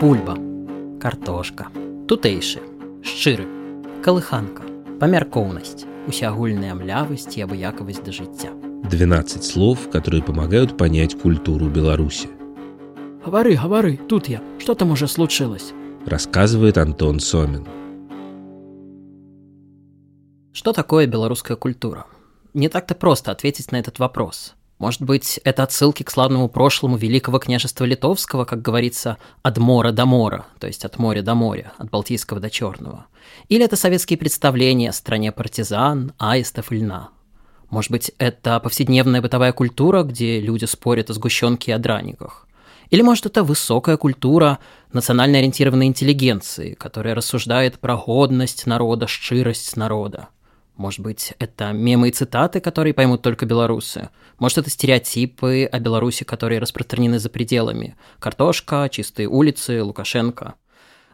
бульба, картошка, тутэйшы, шчыры, калыханка, памяркоўнасць, усеагульная млявасць и абыякавасць до жыцця. 12 слов, которые помогают понять культуру Беларуси. Говори, говори, тут я. Что там уже случилось? Рассказывает Антон Сомин. Что такое белорусская культура? Не так-то просто ответить на этот вопрос. Может быть, это отсылки к славному прошлому Великого княжества Литовского, как говорится, от мора до мора, то есть от моря до моря, от Балтийского до Черного. Или это советские представления о стране партизан, аистов и льна. Может быть, это повседневная бытовая культура, где люди спорят о сгущенке и о драниках. Или, может, это высокая культура национально ориентированной интеллигенции, которая рассуждает про годность народа, щирость народа. Может быть, это мемы и цитаты, которые поймут только белорусы. Может, это стереотипы о Беларуси, которые распространены за пределами. Картошка, чистые улицы, Лукашенко.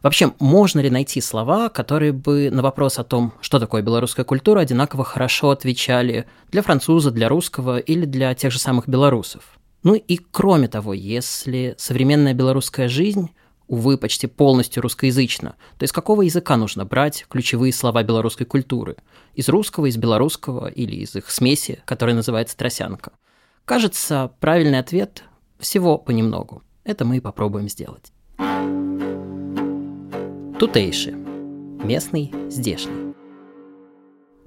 Вообще, можно ли найти слова, которые бы на вопрос о том, что такое белорусская культура, одинаково хорошо отвечали для француза, для русского или для тех же самых белорусов? Ну и кроме того, если современная белорусская жизнь увы, почти полностью русскоязычно, то из какого языка нужно брать ключевые слова белорусской культуры? Из русского, из белорусского или из их смеси, которая называется тросянка? Кажется, правильный ответ – всего понемногу. Это мы и попробуем сделать. Тутейши. Местный, здешний.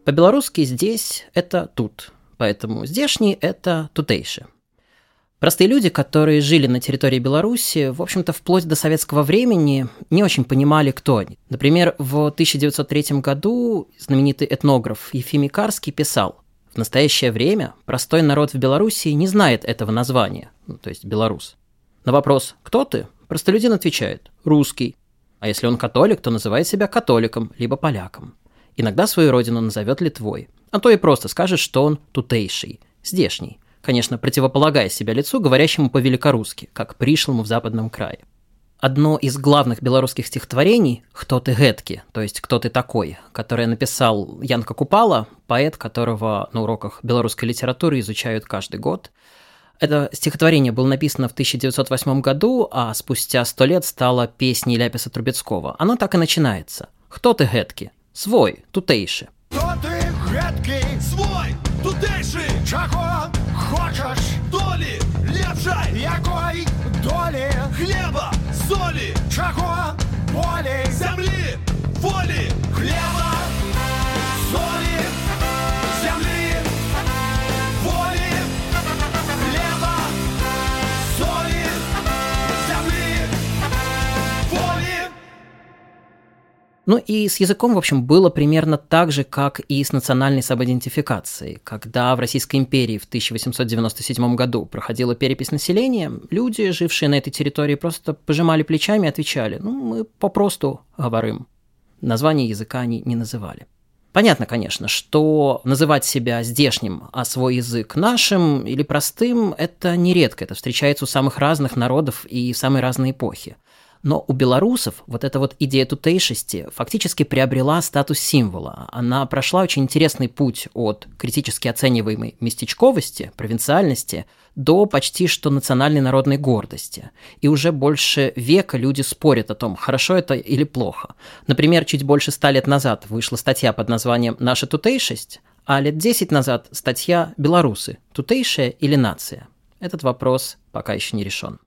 По-белорусски здесь – это тут, поэтому здешний – это тутейши – Простые люди, которые жили на территории Беларуси, в общем-то, вплоть до советского времени не очень понимали, кто они. Например, в 1903 году знаменитый этнограф Ефимий Карский писал, в настоящее время простой народ в Беларуси не знает этого названия, ну, то есть белорус. На вопрос «Кто ты?» простолюдин отвечает «Русский». А если он католик, то называет себя католиком, либо поляком. Иногда свою родину назовет Литвой, а то и просто скажет, что он тутейший, здешний – конечно, противополагая себя лицу, говорящему по-великорусски, как пришлому в западном крае. Одно из главных белорусских стихотворений «Кто ты гэтки», то есть «Кто ты такой», которое написал Янка Купала, поэт, которого на уроках белорусской литературы изучают каждый год. Это стихотворение было написано в 1908 году, а спустя сто лет стало песней Ляписа Трубецкого. Оно так и начинается. «Кто ты гэтки? Свой, тутейший». Кто ты гэтки? Свой, тутейший? Чаго Assembly. Track one, warning. Ну и с языком, в общем, было примерно так же, как и с национальной самоидентификацией. Когда в Российской империи в 1897 году проходила перепись населения, люди, жившие на этой территории, просто пожимали плечами и отвечали, ну, мы попросту говорим. Название языка они не называли. Понятно, конечно, что называть себя здешним, а свой язык нашим или простым – это нередко. Это встречается у самых разных народов и в самые разные эпохи. Но у белорусов вот эта вот идея тутейшести фактически приобрела статус символа. Она прошла очень интересный путь от критически оцениваемой местечковости, провинциальности, до почти что национальной народной гордости. И уже больше века люди спорят о том, хорошо это или плохо. Например, чуть больше ста лет назад вышла статья под названием «Наша тутейшесть», а лет десять назад статья «Белорусы. Тутейшая или нация?» Этот вопрос пока еще не решен.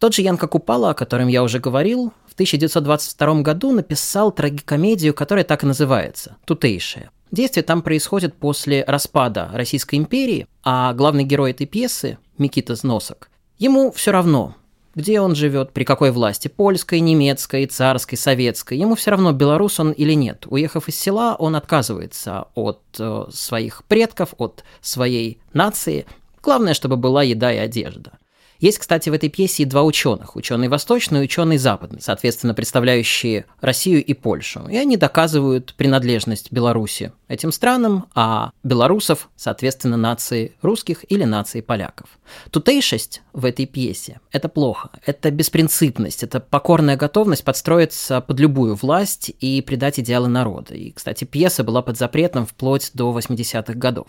Тот же Янка Купала, о котором я уже говорил, в 1922 году написал трагикомедию, которая так и называется «Тутейшая». Действие там происходит после распада Российской империи, а главный герой этой пьесы, Микита Зносок, ему все равно, где он живет, при какой власти, польской, немецкой, царской, советской, ему все равно, белорус он или нет. Уехав из села, он отказывается от э, своих предков, от своей нации. Главное, чтобы была еда и одежда. Есть, кстати, в этой пьесе и два ученых. Ученый восточный и ученый западный, соответственно, представляющие Россию и Польшу. И они доказывают принадлежность Беларуси этим странам, а белорусов, соответственно, нации русских или нации поляков. Тутейшесть в этой пьесе – это плохо. Это беспринципность, это покорная готовность подстроиться под любую власть и предать идеалы народа. И, кстати, пьеса была под запретом вплоть до 80-х годов.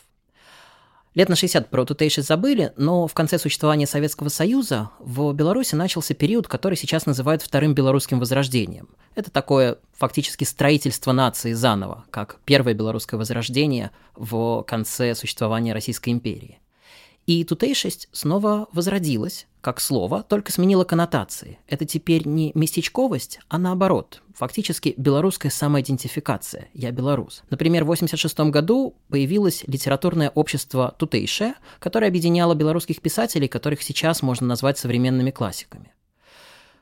Лет на 60 про тутейши забыли, но в конце существования Советского Союза в Беларуси начался период, который сейчас называют Вторым Белорусским Возрождением. Это такое фактически строительство нации заново, как первое белорусское возрождение в конце существования Российской империи. И тутейшесть снова возродилась, как слово, только сменила коннотации. Это теперь не местечковость, а наоборот. Фактически белорусская самоидентификация «я белорус». Например, в 1986 году появилось литературное общество «Тутейше», которое объединяло белорусских писателей, которых сейчас можно назвать современными классиками.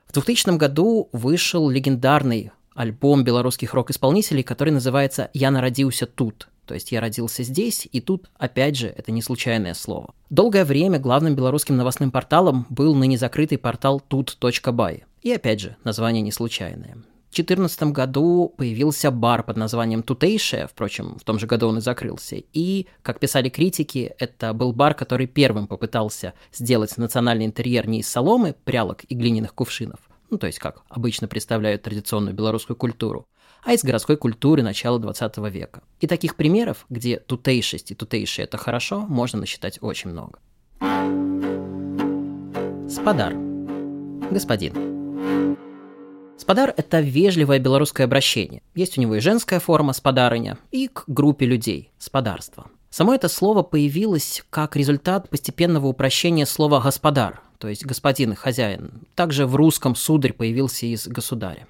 В 2000 году вышел легендарный альбом белорусских рок-исполнителей, который называется «Я народился тут», то есть я родился здесь, и тут, опять же, это не случайное слово. Долгое время главным белорусским новостным порталом был ныне закрытый портал тут.бай. И опять же, название не случайное. В 2014 году появился бар под названием Тутейше, впрочем, в том же году он и закрылся. И, как писали критики, это был бар, который первым попытался сделать национальный интерьер не из соломы, прялок и глиняных кувшинов, ну то есть как обычно представляют традиционную белорусскую культуру, а из городской культуры начала 20 века. И таких примеров, где тутейшесть и тутейшее – это хорошо, можно насчитать очень много. Спадар. Господин. Спадар – это вежливое белорусское обращение. Есть у него и женская форма спадарыня, и к группе людей – спадарство. Само это слово появилось как результат постепенного упрощения слова «господар», то есть господин хозяин. Также в русском сударь появился из государя.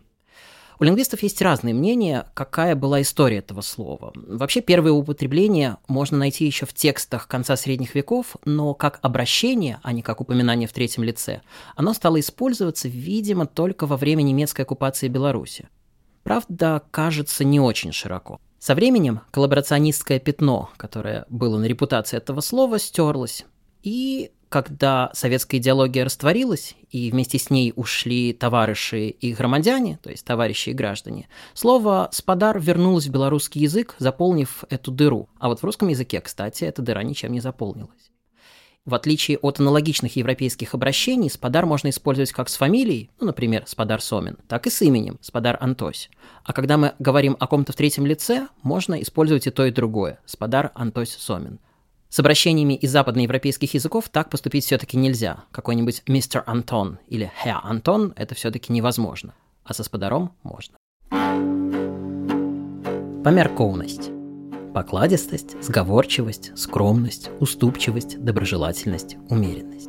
У лингвистов есть разные мнения, какая была история этого слова. Вообще, первое употребление можно найти еще в текстах конца средних веков, но как обращение, а не как упоминание в третьем лице, оно стало использоваться, видимо, только во время немецкой оккупации Беларуси. Правда, кажется, не очень широко. Со временем коллаборационистское пятно, которое было на репутации этого слова, стерлось, и когда советская идеология растворилась, и вместе с ней ушли товарищи и громадяне, то есть товарищи и граждане, слово «спадар» вернулось в белорусский язык, заполнив эту дыру. А вот в русском языке, кстати, эта дыра ничем не заполнилась. В отличие от аналогичных европейских обращений, спадар можно использовать как с фамилией, ну, например, спадар Сомин, так и с именем, спадар Антось. А когда мы говорим о ком-то в третьем лице, можно использовать и то, и другое, спадар Антось Сомин. С обращениями из западноевропейских языков так поступить все-таки нельзя. Какой-нибудь мистер Антон или Herr Антон – это все-таки невозможно. А со сподаром можно. Померковность. Покладистость, сговорчивость, скромность, уступчивость, доброжелательность, умеренность.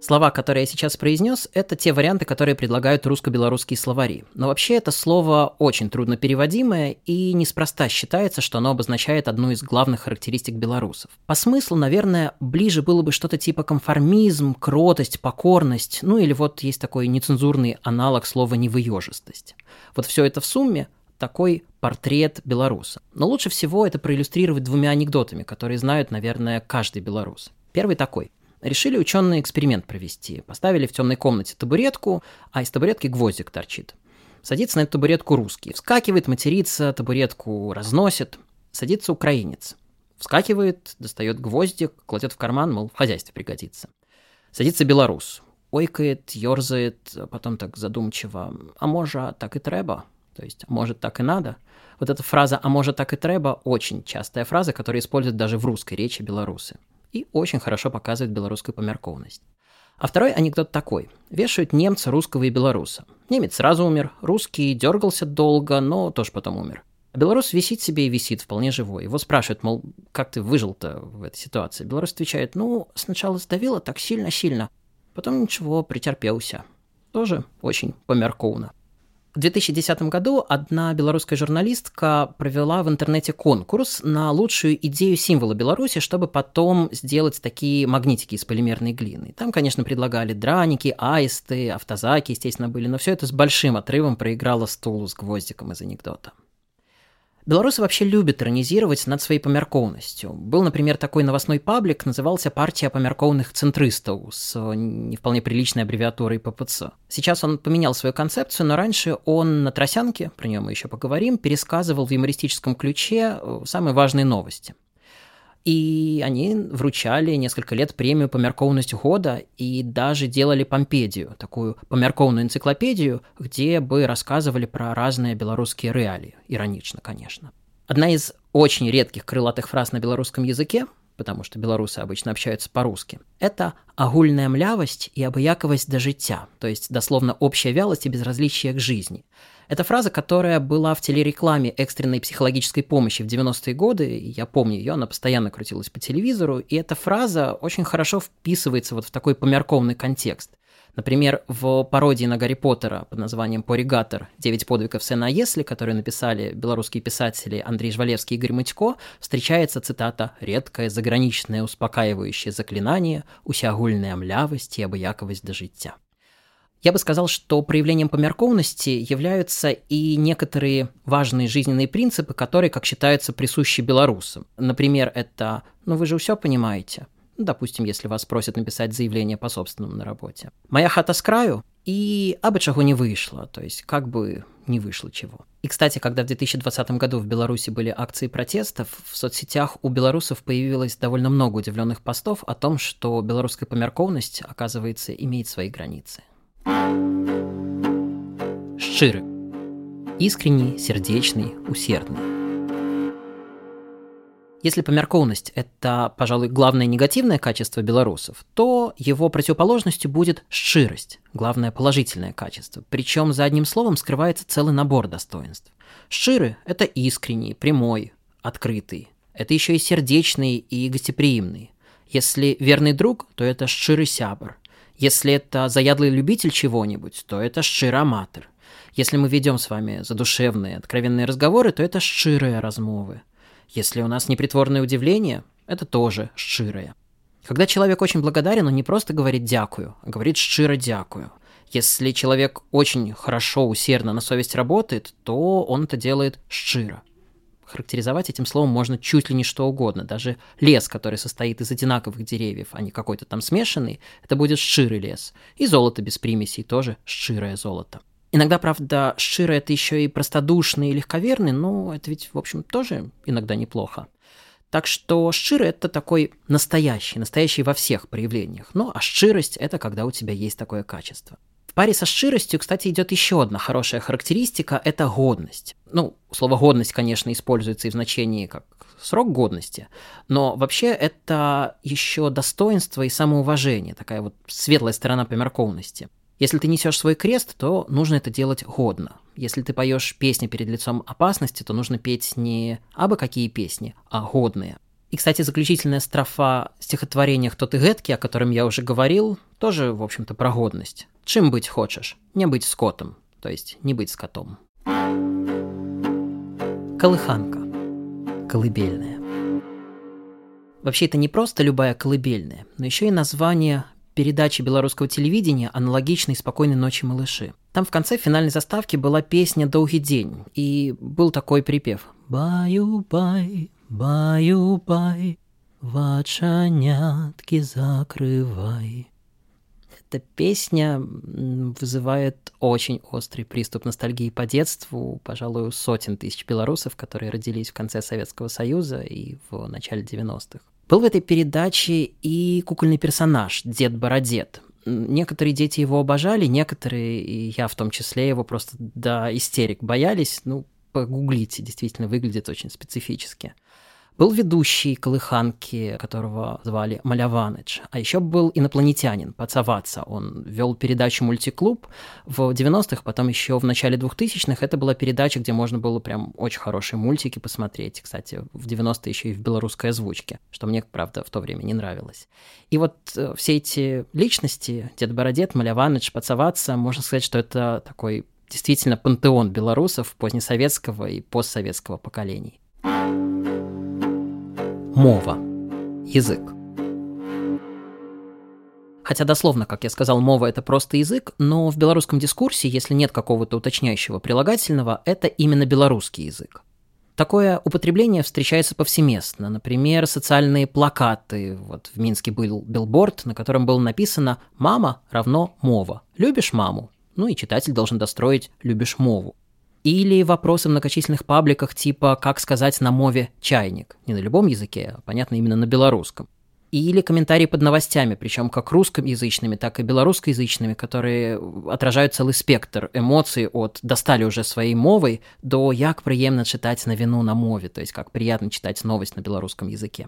Слова, которые я сейчас произнес, это те варианты, которые предлагают русско-белорусские словари. Но вообще это слово очень трудно переводимое, и неспроста считается, что оно обозначает одну из главных характеристик белорусов. По смыслу, наверное, ближе было бы что-то типа конформизм, кротость, покорность, ну или вот есть такой нецензурный аналог слова невыежистость. Вот все это в сумме такой портрет белоруса. Но лучше всего это проиллюстрировать двумя анекдотами, которые знают, наверное, каждый белорус. Первый такой – Решили ученые эксперимент провести. Поставили в темной комнате табуретку, а из табуретки гвоздик торчит. Садится на эту табуретку русский. Вскакивает, матерится, табуретку разносит. Садится украинец. Вскакивает, достает гвоздик, кладет в карман, мол, в хозяйстве пригодится. Садится белорус. Ойкает, ерзает, потом так задумчиво. А может, так и треба? То есть, а может, так и надо? Вот эта фраза «а может, так и треба» очень частая фраза, которую используют даже в русской речи белорусы и очень хорошо показывает белорусскую померкованность. А второй анекдот такой. Вешают немца, русского и белоруса. Немец сразу умер, русский дергался долго, но тоже потом умер. А белорус висит себе и висит, вполне живой. Его спрашивают, мол, как ты выжил-то в этой ситуации? Белорус отвечает, ну, сначала сдавило так сильно-сильно, потом ничего, претерпелся. Тоже очень померковно. В 2010 году одна белорусская журналистка провела в интернете конкурс на лучшую идею символа Беларуси, чтобы потом сделать такие магнитики из полимерной глины. Там, конечно, предлагали драники, аисты, автозаки, естественно, были, но все это с большим отрывом проиграло стулу с гвоздиком из анекдота. Белорусы вообще любят иронизировать над своей померкованностью. Был, например, такой новостной паблик, назывался «Партия померкованных центристов» с не вполне приличной аббревиатурой ППЦ. Сейчас он поменял свою концепцию, но раньше он на Тросянке, про нее мы еще поговорим, пересказывал в юмористическом ключе э, самые важные новости – и они вручали несколько лет премию по меркованности года и даже делали помпедию, такую померкованную энциклопедию, где бы рассказывали про разные белорусские реалии. Иронично, конечно. Одна из очень редких крылатых фраз на белорусском языке, потому что белорусы обычно общаются по-русски, это агульная млявость и абыяковость до життя, то есть дословно общая вялость и безразличие к жизни. Это фраза, которая была в телерекламе экстренной психологической помощи в 90-е годы. Я помню ее, она постоянно крутилась по телевизору. И эта фраза очень хорошо вписывается вот в такой померкованный контекст. Например, в пародии на Гарри Поттера под названием «Поригатор. Девять подвигов Сэна Если», которую написали белорусские писатели Андрей Жвалевский и Игорь Мытько, встречается цитата «редкое заграничное успокаивающее заклинание, усягульная млявость и обыяковость до життя». Я бы сказал, что проявлением померкованности являются и некоторые важные жизненные принципы, которые, как считается, присущи белорусам. Например, это «ну вы же все понимаете», ну, допустим, если вас просят написать заявление по собственному на работе. «Моя хата с краю» и «абы чего не вышло», то есть как бы не вышло чего. И, кстати, когда в 2020 году в Беларуси были акции протестов, в соцсетях у белорусов появилось довольно много удивленных постов о том, что белорусская померкованность, оказывается, имеет свои границы. Шчыры. Искренний, сердечный, усердный. Если померкованность – это, пожалуй, главное негативное качество белорусов, то его противоположностью будет ширость, главное положительное качество. Причем за одним словом скрывается целый набор достоинств. Ширы – это искренний, прямой, открытый. Это еще и сердечный и гостеприимный. Если верный друг, то это ширый сябр. Если это заядлый любитель чего-нибудь, то это шчыраматор. Если мы ведем с вами задушевные, откровенные разговоры, то это шчырые размовы. Если у нас непритворное удивление, это тоже шчырое. Когда человек очень благодарен, он не просто говорит «дякую», а говорит «шчыро дякую». Если человек очень хорошо, усердно на совесть работает, то он это делает шчыро характеризовать этим словом можно чуть ли не что угодно. Даже лес, который состоит из одинаковых деревьев, а не какой-то там смешанный, это будет ширый лес. И золото без примесей тоже широе золото. Иногда, правда, широ это еще и простодушный и легковерный, но это ведь, в общем, тоже иногда неплохо. Так что широ это такой настоящий, настоящий во всех проявлениях. Ну, а ширость это когда у тебя есть такое качество. В паре со широстью, кстати, идет еще одна хорошая характеристика – это годность. Ну, слово годность, конечно, используется и в значении как срок годности, но вообще это еще достоинство и самоуважение, такая вот светлая сторона померкованности. Если ты несешь свой крест, то нужно это делать годно. Если ты поешь песни перед лицом опасности, то нужно петь не абы какие песни, а годные. И, кстати, заключительная строфа стихотворения «Кто ты гэтки», о котором я уже говорил, тоже, в общем-то, про годность. Чым быть хочешь? Не быть скотом, то есть не быть скотом. Колыханка. Колыбельная. Вообще это не просто любая колыбельная, но еще и название передачи белорусского телевидения аналогичной «Спокойной ночи, малыши». Там в конце финальной заставки была песня «Долгий день», и был такой припев «Баю-бай, баю-бай, вачанятки закрывай». Эта песня вызывает очень острый приступ ностальгии по детству, пожалуй, у сотен тысяч белорусов, которые родились в конце Советского Союза и в начале 90-х. Был в этой передаче и кукольный персонаж, Дед Бородед. Некоторые дети его обожали, некоторые, и я в том числе, его просто до истерик боялись. Ну, погуглите, действительно выглядит очень специфически. Был ведущий колыханки, которого звали Маляваныч, а еще был инопланетянин, Пацаваца. Он вел передачу «Мультиклуб» в 90-х, потом еще в начале 2000-х. Это была передача, где можно было прям очень хорошие мультики посмотреть. Кстати, в 90-е еще и в белорусской озвучке, что мне, правда, в то время не нравилось. И вот э, все эти личности, Дед Бородет, Маляваныч, Пацаваца, можно сказать, что это такой действительно пантеон белорусов позднесоветского и постсоветского поколений. Мова. Язык. Хотя дословно, как я сказал, мова – это просто язык, но в белорусском дискурсе, если нет какого-то уточняющего прилагательного, это именно белорусский язык. Такое употребление встречается повсеместно. Например, социальные плакаты. Вот в Минске был билборд, на котором было написано «Мама равно мова». «Любишь маму?» Ну и читатель должен достроить «Любишь мову». Или вопросы в многочисленных пабликах типа «Как сказать на мове чайник?» Не на любом языке, а, понятно, именно на белорусском. или комментарии под новостями, причем как русскоязычными, так и белорусскоязычными, которые отражают целый спектр эмоций от «достали уже своей мовой» до «як приемно читать на вину на мове», то есть как приятно читать новость на белорусском языке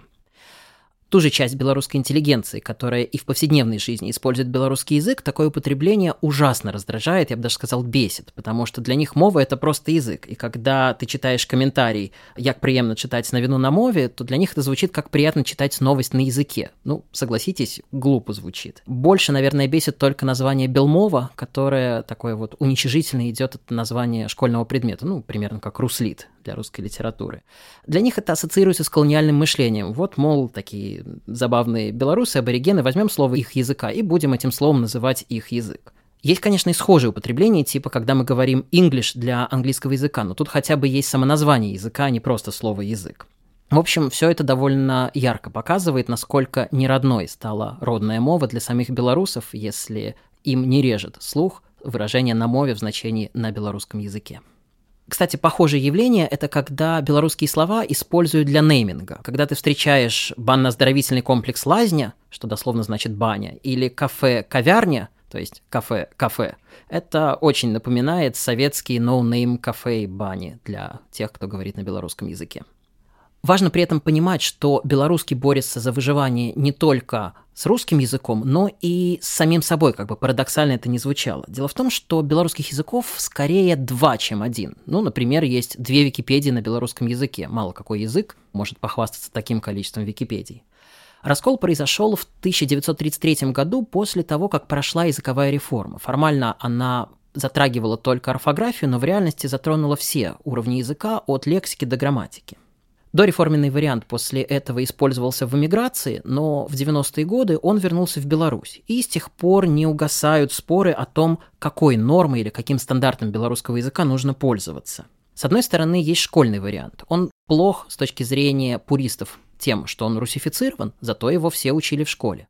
ту же часть белорусской интеллигенции, которая и в повседневной жизни использует белорусский язык, такое употребление ужасно раздражает, я бы даже сказал, бесит, потому что для них мова — это просто язык. И когда ты читаешь комментарий «як приемно читать на вину на мове», то для них это звучит как приятно читать новость на языке. Ну, согласитесь, глупо звучит. Больше, наверное, бесит только название Белмова, которое такое вот уничижительно идет от названия школьного предмета, ну, примерно как Руслит для русской литературы. Для них это ассоциируется с колониальным мышлением. Вот, мол, такие забавные белорусы, аборигены, возьмем слово их языка и будем этим словом называть их язык. Есть, конечно, и схожие употребления, типа когда мы говорим English для английского языка, но тут хотя бы есть самоназвание языка, а не просто слово язык. В общем, все это довольно ярко показывает, насколько неродной стала родная мова для самих белорусов, если им не режет слух выражение на мове в значении на белорусском языке. Кстати, похожее явление – это когда белорусские слова используют для нейминга. Когда ты встречаешь банно-оздоровительный комплекс «Лазня», что дословно значит «баня», или кафе-кавярня, то есть кафе-кафе, это очень напоминает советские no-name кафе и бани для тех, кто говорит на белорусском языке. Важно при этом понимать, что белорусский борется за выживание не только с русским языком, но и с самим собой, как бы парадоксально это не звучало. Дело в том, что белорусских языков скорее два, чем один. Ну, например, есть две Википедии на белорусском языке. Мало какой язык может похвастаться таким количеством Википедий. Раскол произошел в 1933 году после того, как прошла языковая реформа. Формально она затрагивала только орфографию, но в реальности затронула все уровни языка от лексики до грамматики. Дореформенный вариант после этого использовался в эмиграции, но в 90-е годы он вернулся в Беларусь. И с тех пор не угасают споры о том, какой нормой или каким стандартом белорусского языка нужно пользоваться. С одной стороны, есть школьный вариант. Он плох с точки зрения пуристов тем, что он русифицирован, зато его все учили в школе.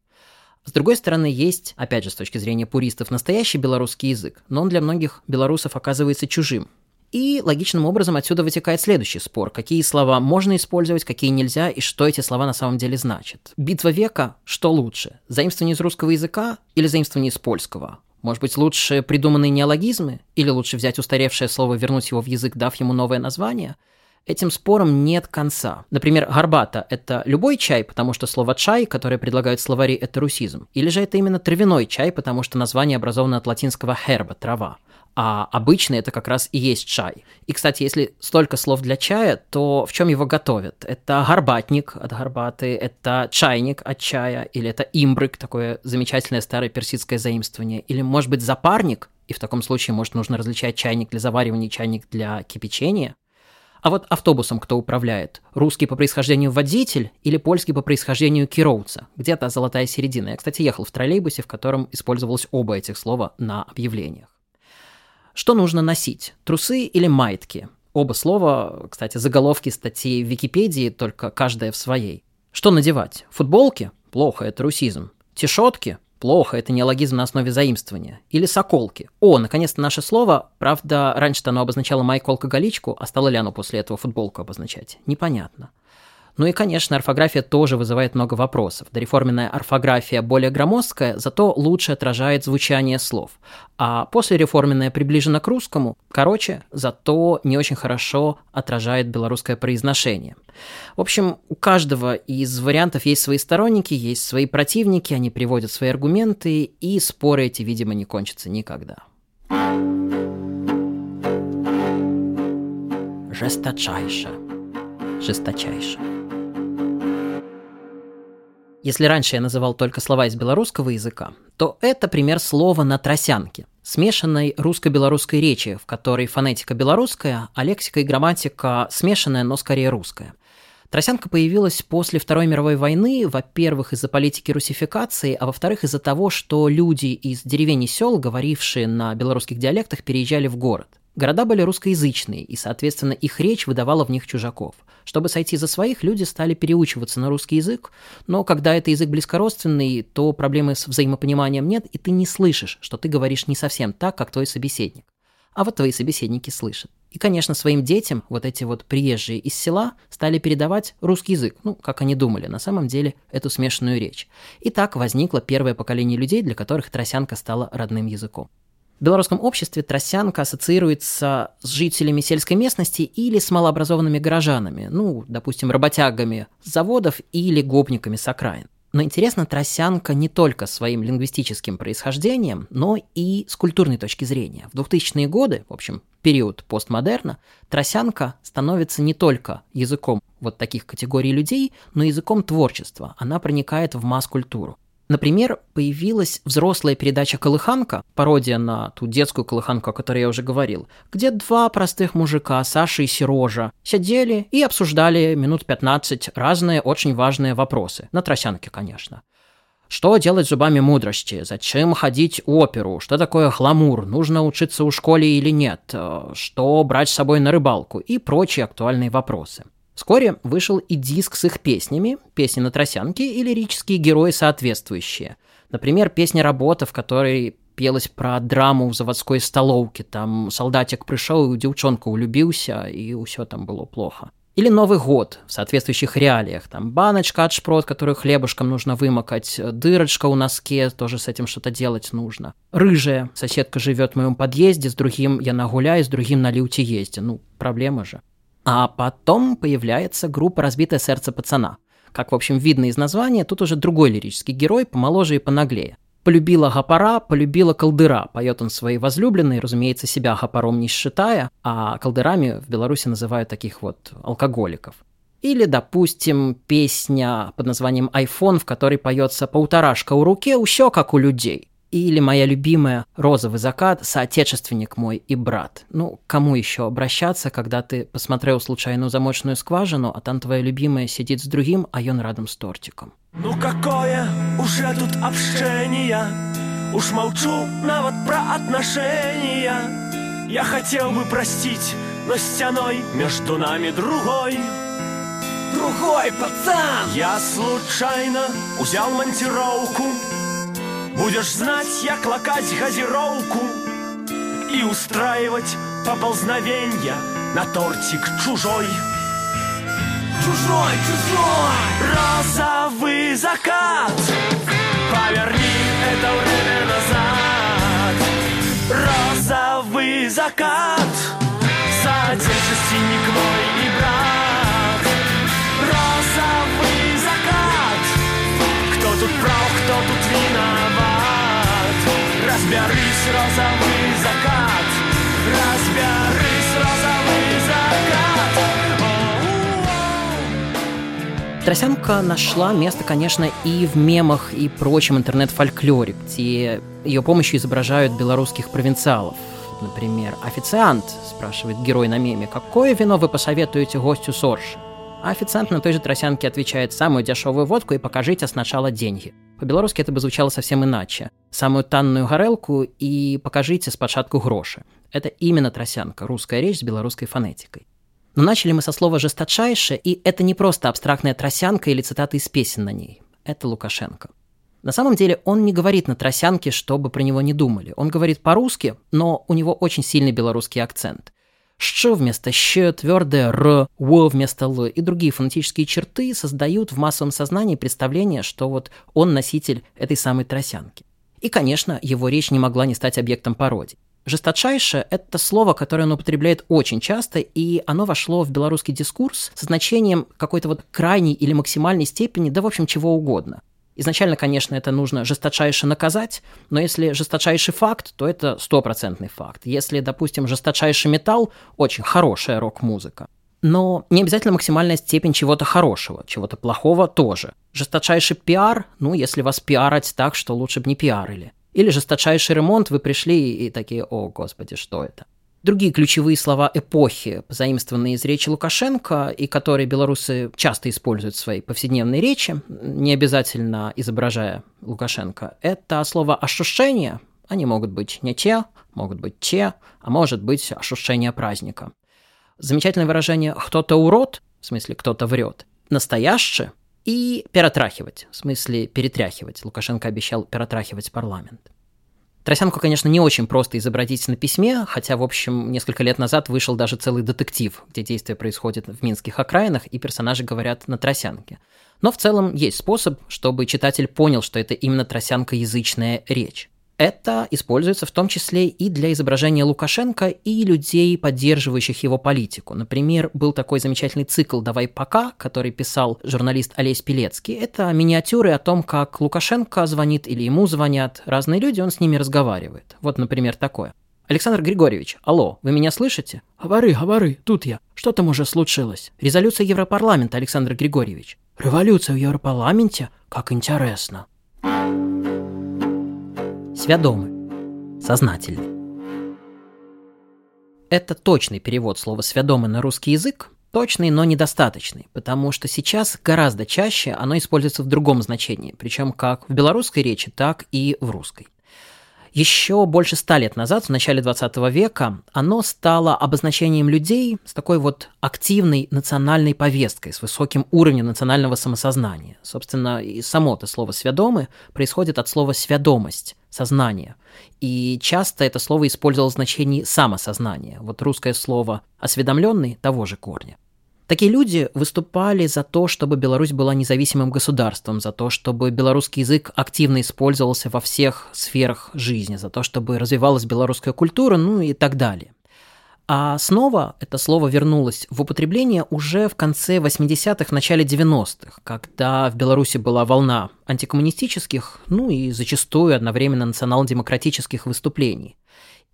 С другой стороны, есть, опять же, с точки зрения пуристов, настоящий белорусский язык, но он для многих белорусов оказывается чужим. И логичным образом отсюда вытекает следующий спор. Какие слова можно использовать, какие нельзя, и что эти слова на самом деле значат. Битва века – что лучше? Заимствование из русского языка или заимствование из польского? Может быть, лучше придуманные неологизмы? Или лучше взять устаревшее слово, вернуть его в язык, дав ему новое название? Этим спором нет конца. Например, горбата – это любой чай, потому что слово «чай», которое предлагают словари, это русизм. Или же это именно травяной чай, потому что название образовано от латинского «herba» – трава а обычный это как раз и есть чай. И, кстати, если столько слов для чая, то в чем его готовят? Это горбатник от горбаты, это чайник от чая, или это имбрык, такое замечательное старое персидское заимствование, или, может быть, запарник, и в таком случае, может, нужно различать чайник для заваривания и чайник для кипячения. А вот автобусом кто управляет? Русский по происхождению водитель или польский по происхождению кироуца? Где-то золотая середина. Я, кстати, ехал в троллейбусе, в котором использовалось оба этих слова на объявлениях. Что нужно носить? Трусы или майтки? Оба слова, кстати, заголовки статей в Википедии, только каждая в своей. Что надевать? Футболки? Плохо, это русизм. Тишотки? Плохо, это неологизм на основе заимствования. Или соколки. О, наконец-то наше слово. Правда, раньше-то оно обозначало майку-алкоголичку, а стало ли оно после этого футболку обозначать? Непонятно. Ну и, конечно, орфография тоже вызывает много вопросов. Дореформенная орфография более громоздкая, зато лучше отражает звучание слов. А после реформенная приближена к русскому, короче, зато не очень хорошо отражает белорусское произношение. В общем, у каждого из вариантов есть свои сторонники, есть свои противники, они приводят свои аргументы, и споры эти, видимо, не кончатся никогда. Жесточайше. Жесточайше. Если раньше я называл только слова из белорусского языка, то это пример слова на тросянке, смешанной русско-белорусской речи, в которой фонетика белорусская, а лексика и грамматика смешанная, но скорее русская. Тросянка появилась после Второй мировой войны, во-первых, из-за политики русификации, а во-вторых, из-за того, что люди из деревень и сел, говорившие на белорусских диалектах, переезжали в город. Города были русскоязычные, и, соответственно, их речь выдавала в них чужаков. Чтобы сойти за своих, люди стали переучиваться на русский язык, но когда это язык близкородственный, то проблемы с взаимопониманием нет, и ты не слышишь, что ты говоришь не совсем так, как твой собеседник. А вот твои собеседники слышат. И, конечно, своим детям вот эти вот приезжие из села стали передавать русский язык, ну, как они думали, на самом деле, эту смешанную речь. И так возникло первое поколение людей, для которых тросянка стала родным языком. В белорусском обществе тросянка ассоциируется с жителями сельской местности или с малообразованными горожанами, ну, допустим, работягами заводов или гопниками с окраин. Но интересна тросянка не только своим лингвистическим происхождением, но и с культурной точки зрения. В 2000-е годы, в общем, период постмодерна, тросянка становится не только языком вот таких категорий людей, но и языком творчества. Она проникает в масс-культуру. Например, появилась взрослая передача «Колыханка», пародия на ту детскую колыханку, о которой я уже говорил, где два простых мужика, Саша и Сережа, сидели и обсуждали минут 15 разные очень важные вопросы. На тросянке, конечно. Что делать зубами мудрости? Зачем ходить оперу? Что такое гламур? Нужно учиться у школе или нет? Что брать с собой на рыбалку? И прочие актуальные вопросы. Вскоре вышел и диск с их песнями, песни на тросянке и лирические герои соответствующие. Например, песня «Работа», в которой пелось про драму в заводской столовке. Там солдатик пришел, и девчонка улюбился, и все там было плохо. Или Новый год в соответствующих реалиях. Там баночка от шпрот, которую хлебушком нужно вымокать, дырочка у носке, тоже с этим что-то делать нужно. Рыжая, соседка живет в моем подъезде, с другим я нагуляю, с другим на люте езде. Ну, проблема же. А потом появляется группа «Разбитое сердце пацана». Как, в общем, видно из названия, тут уже другой лирический герой, помоложе и понаглее. Полюбила гапара, полюбила колдыра. Поет он своей возлюбленной, разумеется, себя гапаром не считая, а колдырами в Беларуси называют таких вот алкоголиков. Или, допустим, песня под названием «Айфон», в которой поется «Полторашка у руке, все как у людей». Или моя любимая «Розовый закат», «Соотечественник мой и брат». Ну, кому еще обращаться, когда ты посмотрел случайную замочную скважину, а там твоя любимая сидит с другим, а он рядом с тортиком. Ну какое уже тут общение Уж молчу навод про отношения Я хотел бы простить, но стеной между нами другой Другой пацан! Я случайно взял монтировку Будешь знать, як лакать газировку И устраивать поползновенья на тортик чужой. Чужой, чужой! Розовый закат! Поверни это время назад. Розовый закат! Соотечественник мой и брат. Розовый закат! Кто тут прав, кто тут виноват Разберись, розовый закат Разберись, розовый закат. Тросянка нашла место, конечно, и в мемах, и прочем интернет-фольклоре, где ее помощью изображают белорусских провинциалов. Например, «Официант», спрашивает герой на меме, «какое вино вы посоветуете гостю Сорши?» А официант на той же тросянке отвечает «самую дешевую водку и покажите сначала деньги». По-белорусски это бы звучало совсем иначе. «Самую танную горелку и покажите спочатку гроши». Это именно тросянка, русская речь с белорусской фонетикой. Но начали мы со слова «жесточайше», и это не просто абстрактная тросянка или цитаты из песен на ней. Это Лукашенко. На самом деле он не говорит на тросянке, чтобы про него не думали. Он говорит по-русски, но у него очень сильный белорусский акцент. «Щ» вместо «щ», твердое «р», «в» вместо «л» и другие фонетические черты создают в массовом сознании представление, что вот он носитель этой самой тросянки. И, конечно, его речь не могла не стать объектом пародии. Жесточайше – это слово, которое он употребляет очень часто, и оно вошло в белорусский дискурс со значением какой-то вот крайней или максимальной степени, да, в общем, чего угодно. Изначально, конечно, это нужно жесточайше наказать, но если жесточайший факт, то это стопроцентный факт. Если, допустим, жесточайший металл – очень хорошая рок-музыка. Но не обязательно максимальная степень чего-то хорошего, чего-то плохого тоже. Жесточайший пиар, ну, если вас пиарать так, что лучше бы не пиарили. Или жесточайший ремонт, вы пришли и такие, о, господи, что это? Другие ключевые слова эпохи, позаимствованные из речи Лукашенко, и которые белорусы часто используют в своей повседневной речи, не обязательно изображая Лукашенко, это слово «ощущение», они могут быть не те, могут быть те, а может быть ощущение праздника. Замечательное выражение «кто-то урод», в смысле «кто-то врет», «настоящее» и «перетрахивать», в смысле «перетряхивать». Лукашенко обещал перетрахивать парламент. Тросянку, конечно, не очень просто изобразить на письме, хотя, в общем, несколько лет назад вышел даже целый детектив, где действие происходит в минских окраинах, и персонажи говорят на тросянке. Но в целом есть способ, чтобы читатель понял, что это именно тросянкоязычная речь. Это используется в том числе и для изображения Лукашенко и людей, поддерживающих его политику. Например, был такой замечательный цикл «Давай пока», который писал журналист Олесь Пелецкий. Это миниатюры о том, как Лукашенко звонит или ему звонят разные люди, он с ними разговаривает. Вот, например, такое. Александр Григорьевич, алло, вы меня слышите? Говори, говори, тут я. Что там уже случилось? Резолюция Европарламента, Александр Григорьевич. Революция в Европарламенте? Как интересно. Свядомы. Сознательный. Это точный перевод слова «свядомый» на русский язык, точный, но недостаточный, потому что сейчас гораздо чаще оно используется в другом значении, причем как в белорусской речи, так и в русской. Еще больше ста лет назад, в начале 20 века, оно стало обозначением людей с такой вот активной национальной повесткой, с высоким уровнем национального самосознания. Собственно, и само это слово «свядомы» происходит от слова «свядомость», сознание. И часто это слово использовалось в значении самосознания. Вот русское слово «осведомленный» того же корня. Такие люди выступали за то, чтобы Беларусь была независимым государством, за то, чтобы белорусский язык активно использовался во всех сферах жизни, за то, чтобы развивалась белорусская культура, ну и так далее. А снова это слово вернулось в употребление уже в конце 80-х, начале 90-х, когда в Беларуси была волна антикоммунистических, ну и зачастую одновременно национал-демократических выступлений.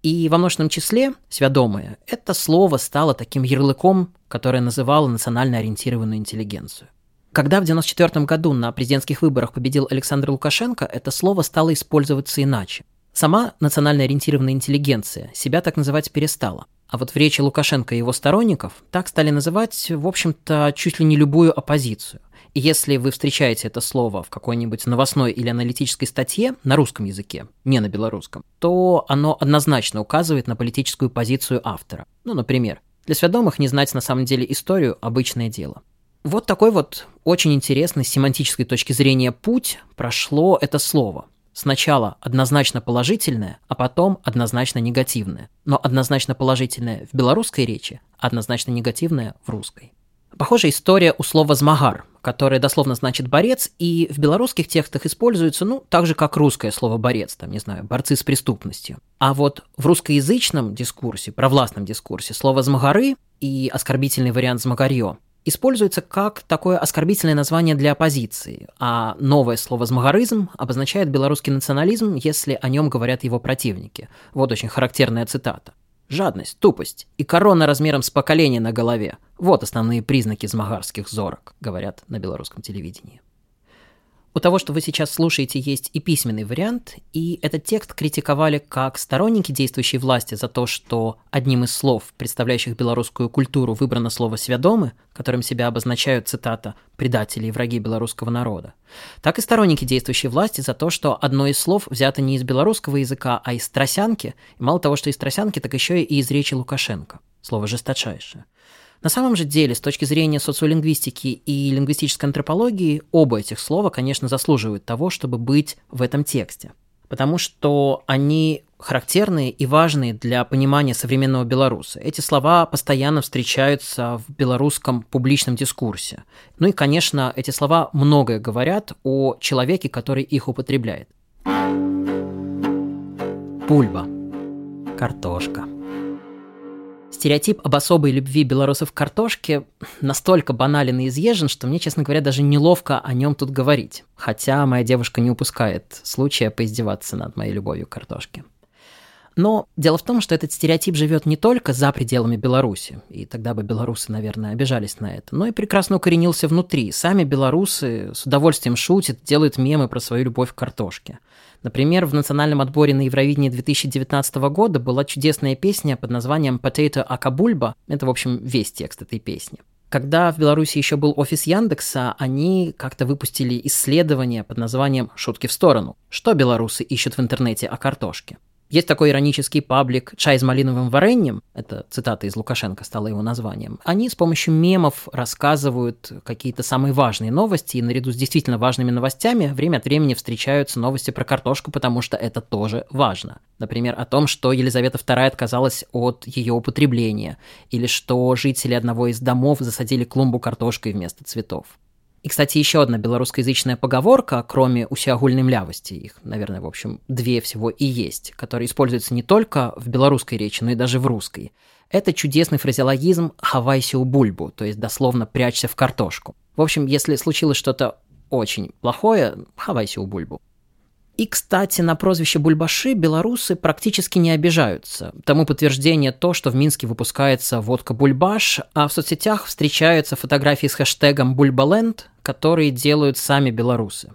И во множественном числе «свядомые» это слово стало таким ярлыком, которое называло национально ориентированную интеллигенцию. Когда в 1994 году на президентских выборах победил Александр Лукашенко, это слово стало использоваться иначе. Сама национально ориентированная интеллигенция себя так называть перестала. А вот в речи Лукашенко и его сторонников так стали называть, в общем-то, чуть ли не любую оппозицию. Если вы встречаете это слово в какой-нибудь новостной или аналитической статье на русском языке, не на белорусском, то оно однозначно указывает на политическую позицию автора. Ну, например, для сведомых не знать на самом деле историю – обычное дело. Вот такой вот очень интересный с семантической точки зрения путь прошло это слово. Сначала однозначно положительное, а потом однозначно негативное. Но однозначно положительное в белорусской речи, однозначно негативное в русской. Похожая история у слова «змагар», которое дословно значит «борец», и в белорусских текстах используется, ну, так же, как русское слово «борец», там, не знаю, «борцы с преступностью». А вот в русскоязычном дискурсе, провластном дискурсе, слово «змагары» и оскорбительный вариант «змагарье» используется как такое оскорбительное название для оппозиции, а новое слово «змагаризм» обозначает белорусский национализм, если о нем говорят его противники. Вот очень характерная цитата. Жадность, тупость и корона размером с поколение на голове – вот основные признаки змагарских зорок, говорят на белорусском телевидении. У того, что вы сейчас слушаете, есть и письменный вариант, и этот текст критиковали как сторонники действующей власти за то, что одним из слов, представляющих белорусскую культуру, выбрано слово «свядомы», которым себя обозначают, цитата, «предатели и враги белорусского народа», так и сторонники действующей власти за то, что одно из слов взято не из белорусского языка, а из тросянки, и мало того, что из тросянки, так еще и из речи Лукашенко. Слово «жесточайшее». На самом же деле, с точки зрения социолингвистики и лингвистической антропологии, оба этих слова, конечно, заслуживают того, чтобы быть в этом тексте. Потому что они характерные и важные для понимания современного белоруса. Эти слова постоянно встречаются в белорусском публичном дискурсе. Ну и, конечно, эти слова многое говорят о человеке, который их употребляет. Пульба. Картошка. Стереотип об особой любви белорусов к картошке настолько банален и изъезжен, что мне, честно говоря, даже неловко о нем тут говорить. Хотя моя девушка не упускает случая поиздеваться над моей любовью к картошке. Но дело в том, что этот стереотип живет не только за пределами Беларуси, и тогда бы белорусы, наверное, обижались на это, но и прекрасно укоренился внутри. Сами белорусы с удовольствием шутят, делают мемы про свою любовь к картошке. Например, в национальном отборе на Евровидении 2019 года была чудесная песня под названием «Potato Акабульба». Это, в общем, весь текст этой песни. Когда в Беларуси еще был офис Яндекса, они как-то выпустили исследование под названием «Шутки в сторону». Что белорусы ищут в интернете о картошке? Есть такой иронический паблик «Чай с малиновым вареньем», это цитата из Лукашенко стала его названием. Они с помощью мемов рассказывают какие-то самые важные новости, и наряду с действительно важными новостями время от времени встречаются новости про картошку, потому что это тоже важно. Например, о том, что Елизавета II отказалась от ее употребления, или что жители одного из домов засадили клумбу картошкой вместо цветов. И, кстати, еще одна белорусскоязычная поговорка, кроме усеогульной млявости, их, наверное, в общем, две всего и есть, которые используются не только в белорусской речи, но и даже в русской. Это чудесный фразеологизм «хавайся у бульбу», то есть дословно «прячься в картошку». В общем, если случилось что-то очень плохое, хавайся у бульбу. И, кстати, на прозвище Бульбаши белорусы практически не обижаются. Тому подтверждение то, что в Минске выпускается водка Бульбаш, а в соцсетях встречаются фотографии с хэштегом Бульбаленд, которые делают сами белорусы.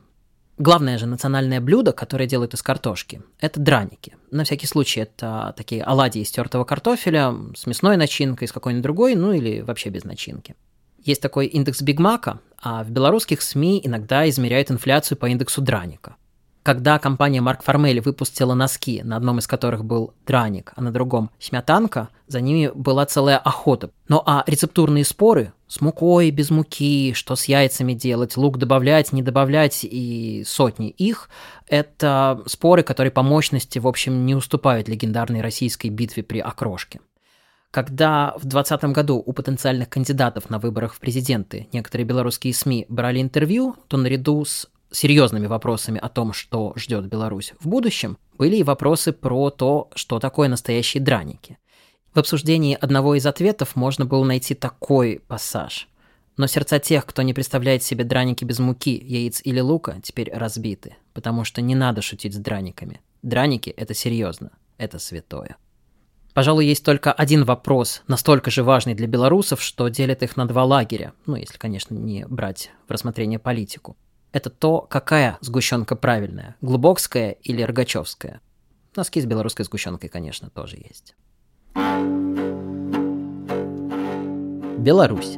Главное же национальное блюдо, которое делают из картошки, это драники. На всякий случай это такие оладьи из тертого картофеля с мясной начинкой, с какой-нибудь другой, ну или вообще без начинки. Есть такой индекс Бигмака, а в белорусских СМИ иногда измеряют инфляцию по индексу драника когда компания Mark Formelle выпустила носки, на одном из которых был драник, а на другом смятанка, за ними была целая охота. Ну а рецептурные споры с мукой, без муки, что с яйцами делать, лук добавлять, не добавлять и сотни их, это споры, которые по мощности, в общем, не уступают легендарной российской битве при окрошке. Когда в 2020 году у потенциальных кандидатов на выборах в президенты некоторые белорусские СМИ брали интервью, то наряду с серьезными вопросами о том, что ждет Беларусь в будущем, были и вопросы про то, что такое настоящие драники. В обсуждении одного из ответов можно было найти такой пассаж. Но сердца тех, кто не представляет себе драники без муки, яиц или лука, теперь разбиты, потому что не надо шутить с драниками. Драники — это серьезно, это святое. Пожалуй, есть только один вопрос, настолько же важный для белорусов, что делит их на два лагеря, ну, если, конечно, не брать в рассмотрение политику это то, какая сгущенка правильная, глубокская или рогачевская. Носки с белорусской сгущенкой, конечно, тоже есть. Беларусь.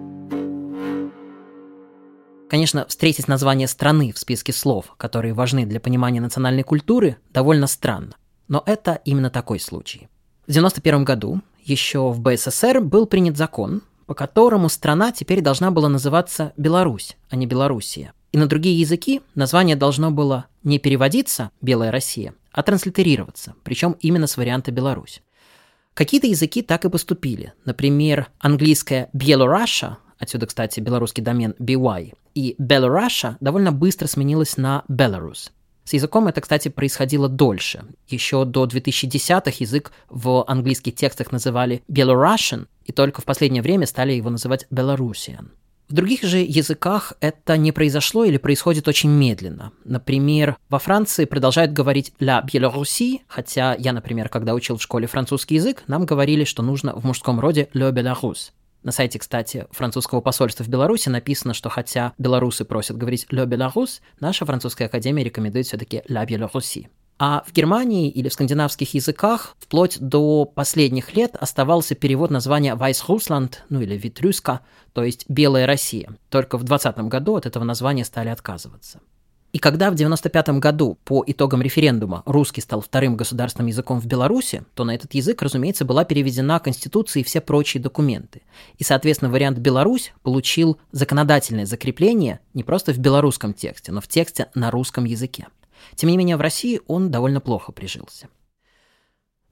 Конечно, встретить название страны в списке слов, которые важны для понимания национальной культуры, довольно странно. Но это именно такой случай. В 1991 году, еще в БССР, был принят закон, по которому страна теперь должна была называться Беларусь, а не Белоруссия – и на другие языки название должно было не переводиться «Белая Россия», а транслитерироваться, причем именно с варианта «Беларусь». Какие-то языки так и поступили. Например, английское «Белорussia», отсюда, кстати, белорусский домен BY, и «Белорussia» довольно быстро сменилось на «Belarus». С языком это, кстати, происходило дольше. Еще до 2010-х язык в английских текстах называли «Belarusian», и только в последнее время стали его называть «Belarusian». В других же языках это не произошло или происходит очень медленно. Например, во Франции продолжают говорить «la Biélorussie», хотя я, например, когда учил в школе французский язык, нам говорили, что нужно в мужском роде «le Belarus». На сайте, кстати, французского посольства в Беларуси написано, что хотя белорусы просят говорить «le Belarus», наша французская академия рекомендует все-таки «la Biélorussie». А в Германии или в скандинавских языках вплоть до последних лет оставался перевод названия Weißrussland, ну или Витрюска, то есть «Белая Россия». Только в 2020 году от этого названия стали отказываться. И когда в 1995 году по итогам референдума русский стал вторым государственным языком в Беларуси, то на этот язык, разумеется, была переведена Конституция и все прочие документы. И, соответственно, вариант «Беларусь» получил законодательное закрепление не просто в белорусском тексте, но в тексте на русском языке. Тем не менее, в России он довольно плохо прижился.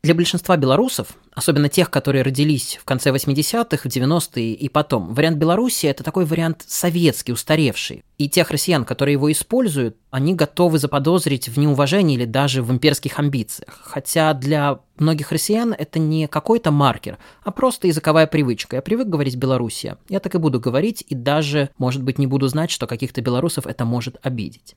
Для большинства белорусов, особенно тех, которые родились в конце 80-х, в 90-е и потом, вариант Беларуси – это такой вариант советский, устаревший. И тех россиян, которые его используют, они готовы заподозрить в неуважении или даже в имперских амбициях. Хотя для многих россиян это не какой-то маркер, а просто языковая привычка. Я привык говорить Белоруссия, я так и буду говорить, и даже, может быть, не буду знать, что каких-то белорусов это может обидеть.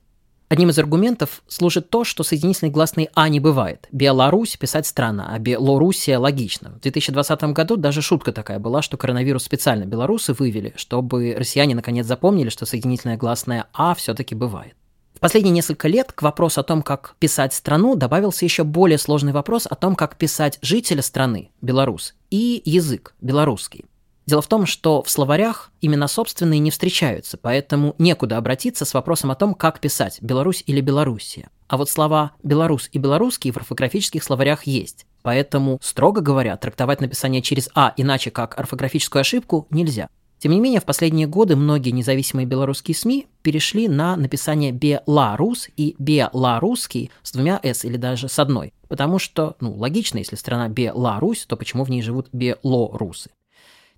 Одним из аргументов служит то, что соединительной гласной «а» не бывает. Беларусь писать странно, а Белоруссия логично. В 2020 году даже шутка такая была, что коронавирус специально белорусы вывели, чтобы россияне наконец запомнили, что соединительная гласная «а» все-таки бывает. В последние несколько лет к вопросу о том, как писать страну, добавился еще более сложный вопрос о том, как писать жителя страны, белорус, и язык, белорусский. Дело в том, что в словарях именно собственные не встречаются, поэтому некуда обратиться с вопросом о том, как писать «Беларусь» или «Белоруссия». А вот слова «белорус» и «белорусский» в орфографических словарях есть. Поэтому, строго говоря, трактовать написание через «а» иначе как орфографическую ошибку нельзя. Тем не менее, в последние годы многие независимые белорусские СМИ перешли на написание «беларус» и «белорусский» с двумя «с» или даже с одной. Потому что, ну, логично, если страна Беларусь, то почему в ней живут белорусы?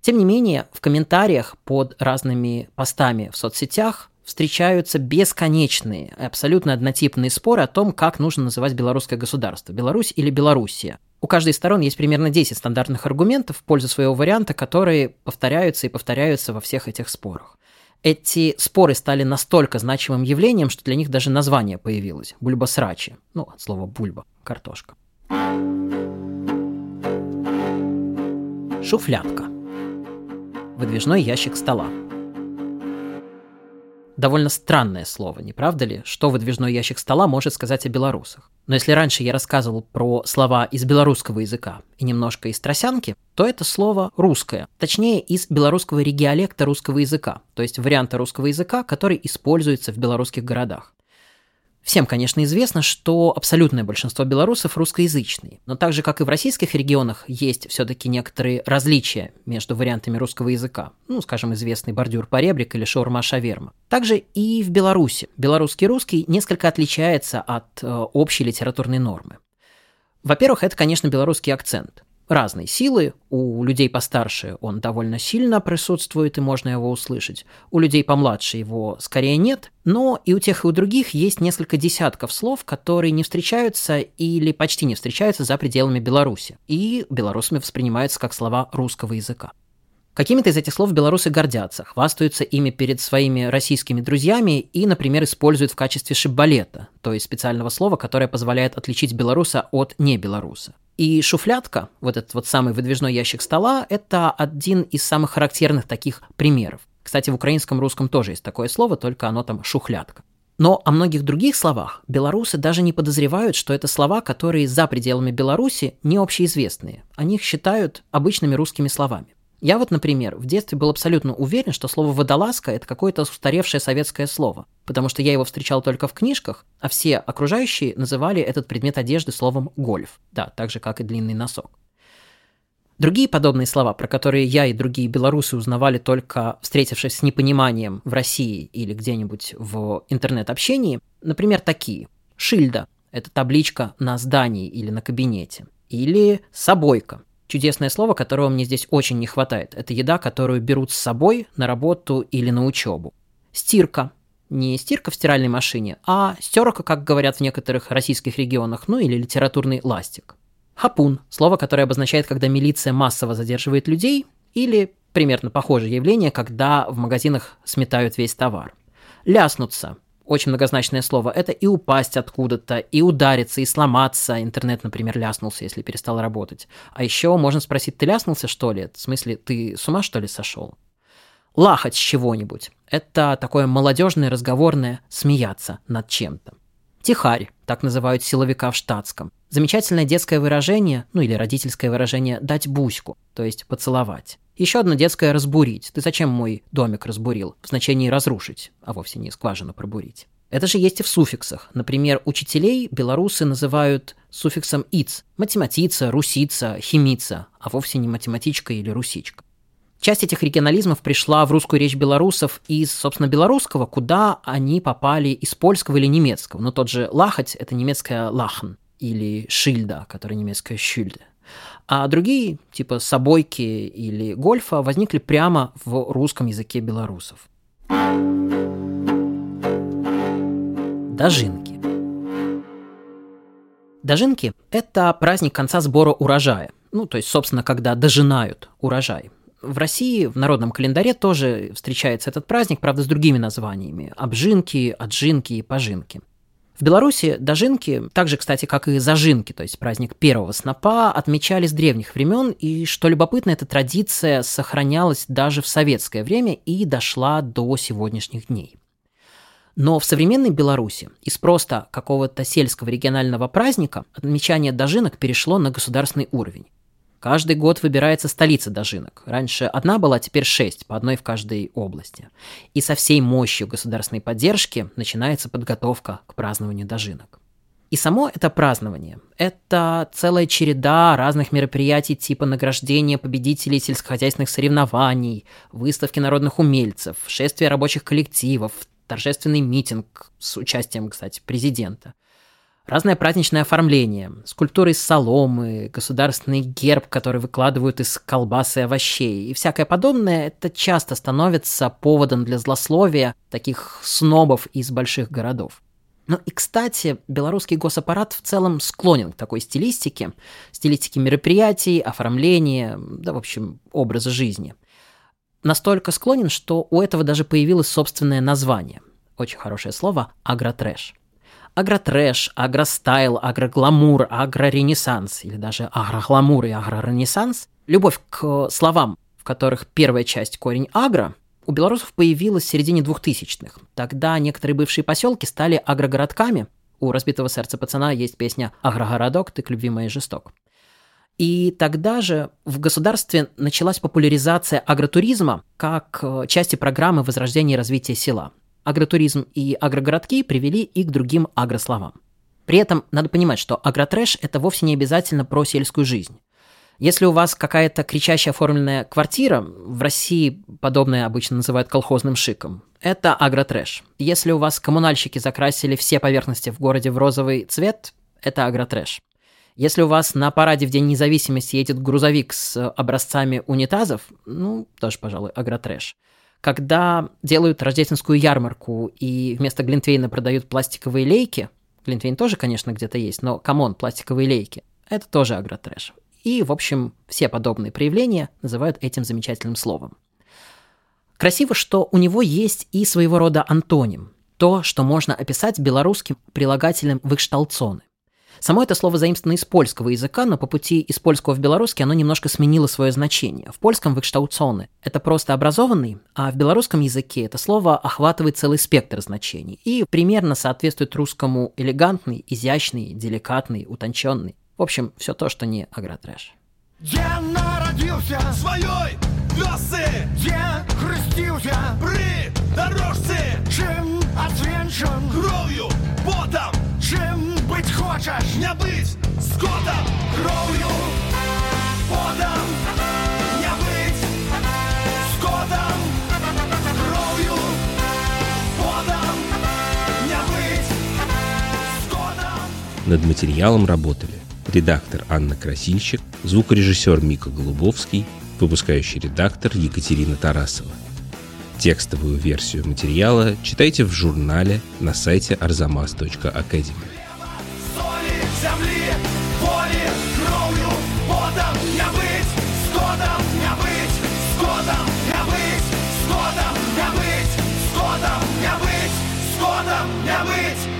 Тем не менее, в комментариях под разными постами в соцсетях встречаются бесконечные, абсолютно однотипные споры о том, как нужно называть белорусское государство – Беларусь или Белоруссия. У каждой из сторон есть примерно 10 стандартных аргументов в пользу своего варианта, которые повторяются и повторяются во всех этих спорах. Эти споры стали настолько значимым явлением, что для них даже название появилось – бульбасрачи. Ну, от слова бульба – картошка. Шуфлятка выдвижной ящик стола. Довольно странное слово, не правда ли? Что выдвижной ящик стола может сказать о белорусах? Но если раньше я рассказывал про слова из белорусского языка и немножко из тросянки, то это слово русское, точнее из белорусского региолекта русского языка, то есть варианта русского языка, который используется в белорусских городах. Всем, конечно, известно, что абсолютное большинство белорусов русскоязычные, но так же, как и в российских регионах, есть все-таки некоторые различия между вариантами русского языка, ну, скажем, известный бордюр поребрик или шаурма-шаверма. Также и в Беларуси. Белорусский русский несколько отличается от э, общей литературной нормы. Во-первых, это, конечно, белорусский акцент разной силы. У людей постарше он довольно сильно присутствует, и можно его услышать. У людей помладше его скорее нет. Но и у тех, и у других есть несколько десятков слов, которые не встречаются или почти не встречаются за пределами Беларуси. И белорусами воспринимаются как слова русского языка. Какими-то из этих слов белорусы гордятся, хвастаются ими перед своими российскими друзьями и, например, используют в качестве шиббалета, то есть специального слова, которое позволяет отличить белоруса от небелоруса. И шуфлятка, вот этот вот самый выдвижной ящик стола, это один из самых характерных таких примеров. Кстати, в украинском русском тоже есть такое слово, только оно там шухлятка. Но о многих других словах белорусы даже не подозревают, что это слова, которые за пределами Беларуси не общеизвестные. Они их считают обычными русскими словами. Я вот, например, в детстве был абсолютно уверен, что слово «водолазка» — это какое-то устаревшее советское слово, потому что я его встречал только в книжках, а все окружающие называли этот предмет одежды словом «гольф», да, так же, как и длинный носок. Другие подобные слова, про которые я и другие белорусы узнавали только встретившись с непониманием в России или где-нибудь в интернет-общении, например, такие. Шильда – это табличка на здании или на кабинете. Или собойка чудесное слово, которого мне здесь очень не хватает. Это еда, которую берут с собой на работу или на учебу. Стирка. Не стирка в стиральной машине, а стерка, как говорят в некоторых российских регионах, ну или литературный ластик. Хапун – слово, которое обозначает, когда милиция массово задерживает людей, или примерно похожее явление, когда в магазинах сметают весь товар. Ляснуться очень многозначное слово, это и упасть откуда-то, и удариться, и сломаться. Интернет, например, ляснулся, если перестал работать. А еще можно спросить, ты ляснулся, что ли? В смысле, ты с ума, что ли, сошел? Лахать с чего-нибудь. Это такое молодежное, разговорное смеяться над чем-то. Тихарь, так называют силовика в штатском. Замечательное детское выражение, ну или родительское выражение «дать буську», то есть поцеловать. Еще одно детское «разбурить». Ты зачем мой домик разбурил? В значении «разрушить», а вовсе не скважину пробурить. Это же есть и в суффиксах. Например, учителей белорусы называют суффиксом «иц» – математица, русица, химица, а вовсе не математичка или русичка. Часть этих регионализмов пришла в русскую речь белорусов из, собственно, белорусского, куда они попали из польского или немецкого. Но тот же лахать – это немецкое лахн или шильда, которая немецкая шильде. А другие, типа собойки или гольфа, возникли прямо в русском языке белорусов. Дожинки. Дожинки – это праздник конца сбора урожая. Ну, то есть, собственно, когда дожинают урожай. В России в народном календаре тоже встречается этот праздник, правда, с другими названиями – обжинки, отжинки и пожинки. В Беларуси дожинки, так же, кстати, как и зажинки, то есть праздник первого снопа, отмечали с древних времен, и, что любопытно, эта традиция сохранялась даже в советское время и дошла до сегодняшних дней. Но в современной Беларуси из просто какого-то сельского регионального праздника отмечание дожинок перешло на государственный уровень. Каждый год выбирается столица дожинок. Раньше одна была, теперь шесть, по одной в каждой области. И со всей мощью государственной поддержки начинается подготовка к празднованию дожинок. И само это празднование – это целая череда разных мероприятий типа награждения победителей сельскохозяйственных соревнований, выставки народных умельцев, шествия рабочих коллективов, торжественный митинг с участием, кстати, президента. Разное праздничное оформление, скульптуры из соломы, государственный герб, который выкладывают из колбасы и овощей, и всякое подобное, это часто становится поводом для злословия таких снобов из больших городов. Ну и, кстати, белорусский госаппарат в целом склонен к такой стилистике, стилистике мероприятий, оформления, да, в общем, образа жизни. Настолько склонен, что у этого даже появилось собственное название. Очень хорошее слово – агротрэш. Агротрэш, агростайл, агрогламур, агроренессанс или даже агрогламур и агроренессанс – любовь к словам, в которых первая часть корень агро – у белорусов появилась в середине 2000-х. Тогда некоторые бывшие поселки стали агрогородками. У разбитого сердца пацана есть песня «Агрогородок, ты к любви моей жесток». И тогда же в государстве началась популяризация агротуризма как э, части программы возрождения и развития села. Агротуризм и агрогородки привели и к другим агрословам. При этом надо понимать, что агротрэш – это вовсе не обязательно про сельскую жизнь. Если у вас какая-то кричащая оформленная квартира, в России подобное обычно называют колхозным шиком, это агротрэш. Если у вас коммунальщики закрасили все поверхности в городе в розовый цвет, это агротрэш. Если у вас на параде в День независимости едет грузовик с образцами унитазов, ну, тоже, пожалуй, агротрэш. Когда делают рождественскую ярмарку и вместо глинтвейна продают пластиковые лейки, глинтвейн тоже, конечно, где-то есть, но, come on, пластиковые лейки, это тоже агротрэш. И, в общем, все подобные проявления называют этим замечательным словом. Красиво, что у него есть и своего рода антоним. То, что можно описать белорусским прилагательным «вышталцоны». Само это слово заимствовано из польского языка, но по пути из польского в белорусский оно немножко сменило свое значение. В польском «wykształcony» — это просто образованный, а в белорусском языке это слово охватывает целый спектр значений и примерно соответствует русскому элегантный, изящный, деликатный, утонченный. В общем, все то, что не агротрэш. Где народился своей вёсы, где хрестился при дорожце, чем отвенчан кровью, потом, чем быть хочешь, не быть скотом, кровью, потом, не быть скотом, кровью, потом, не быть скотом. Над материалом работали редактор Анна Красильщик, звукорежиссер Мика Голубовский, выпускающий редактор Екатерина Тарасова. Текстовую версию материала читайте в журнале на сайте arzamas.academy. Годом быть!